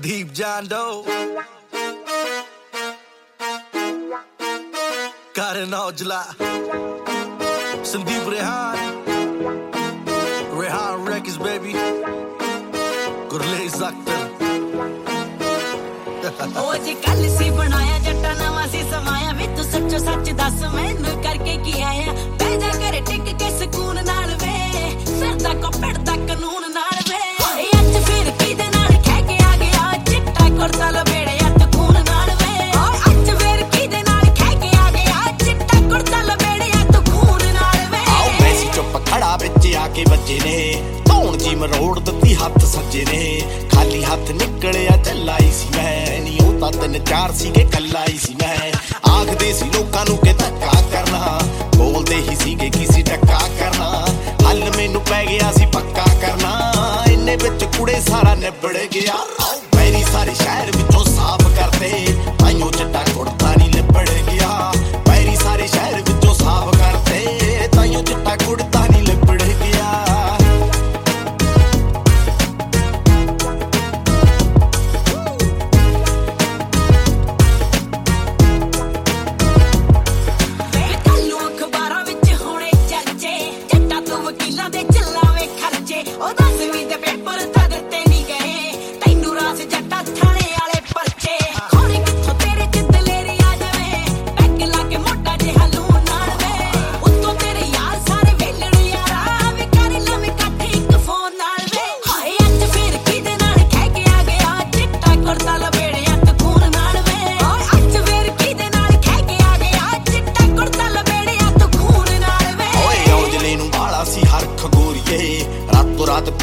Deep John Doe. Karan Aujla. Sandeep Rehan. Rehan Records, baby. Gurlez Akhtar. ਉਹ ਜੇ ਕੱਲ ਸੀ ਬਣਾਇਆ ਜੱਟਾ ਨਵਾਂ ਸੀ ਸਮਾਇਆ ਵੀ ਤੂੰ ਸੱਚੋ ਸੱਚ ਦੱਸ ਮੈਨੂੰ ਕਰਕੇ ਕੀ ਆਇਆ ਬਹਿ ਜਾ ਘਰੇ ਟਿਕ ਕੇ ਸਕੂਨ ਨਾਲ ਵੇ ਫਿਰਦਾ ਕੋ ਪਿੜਦਾ ਕੇ ਵੱਜੇ ਨੇ। ਧੌਣ ਜੀ ਮਰੋੜ ਦਿੱਤੀ ਹੱਥ ਸੱਜੇ ਨੇ। ਖਾਲੀ ਹੱਥ ਨਿਕਲਿਆ ਚੱਲਾਈ ਸੀ ਮੈਂ। ਨਹੀਂ ਉਹ ਤਾਂ ਤਿੰਨ ਚਾਰ ਸੀਗੇ ਕੱਲਾ ਹੀ ਸੀ ਮੈਂ। ਆਖਦੇ ਸੀ ਲੋਕਾਂ ਨੂੰ ਕਿ ਧੱਕਾ ਕਰਨਾ। ਬੋਲਦੇ ਹੀ ਸੀਗੇ ਕਿਸੇ ਧੱਕਾ ਕਰਨਾ। ਹੱਲ ਮੈਨੂੰ ਪੈ ਗਿਆ ਸੀ ਪੱਕਾ ਕਰਨਾ। ਇੰਨੇ ਵਿੱਚ ਕੁੜੇ ਸਾਰਾ ਨਿਬੜ ਗਿਆ। ਆਓ ਮੈਰੀ ਸਾਰੇ ਸ਼ਹਿਰ ਵਿੱਚੋਂ ਸਾਫ਼ ਕਰਦੇ। ਆਈਓ ਚੱਟਾ ਕੁੜਤਾ ਵਕੀਲਾਂ ਦੇ ਚੱਲਾਵੇ ਖਰਚੇ ਉਹ ਦੱਸ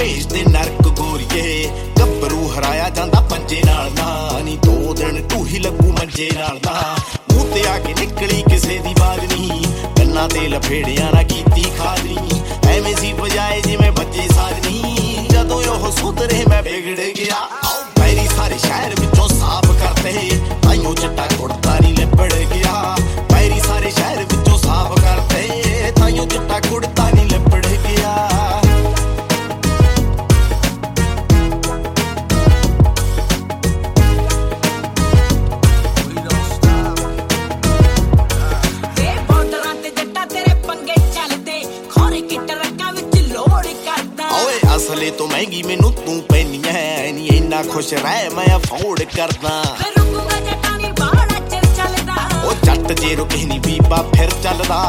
ਭੇਜ ਦੇ ਨਰਕ ਗੋਰੀਏ। ਗੱਭਰੂ ਹਰਾਇਆ ਜਾਂਦਾ ਪੰਜੇ ਨਾਲ ਨਾ। ਨੀ ਦੋ ਦਿਨ ਟੂਹੀ ਲੱਗੂ ਮੰਜੇ ਨਾਲ ਨਾ। ਮੂੰਹ ਤੇ ਆ ਕੇ ਨਿਕਲੀ ਕਿਸੇ ਦੀ ਬਾਤ ਨਹੀਂ। ਕੰਨਾਂ ਤੇ ਲਫੇੜਿਆ ਨਾ ਕੀ ਅਸਲੇ ਤੋਂ ਮਹਿੰਗੀ ਮੈਨੂੰ ਤੂੰ ਪੈਣੀ ਐ। ਨਹੀਂ ਇੰਨਾ ਖੁਸ਼ ਰਹਿ ਮੈਂ ਅਫੋਰਡ ਕਰਦਾ। ਰੁਕੂਗਾ ਜੱਟਾ ਨਹੀਂ ਬਾੜਾ ਚੱਲਦਾ। ਉਹ ਜੱਟ ਜੇ ਰੁਕੇ ਨਹੀਂ ਬੀਬਾ ਫਿਰ ਚੱਲਦਾ।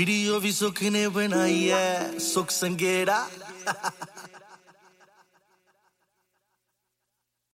Video vi så knäven, yeah, soxen gera.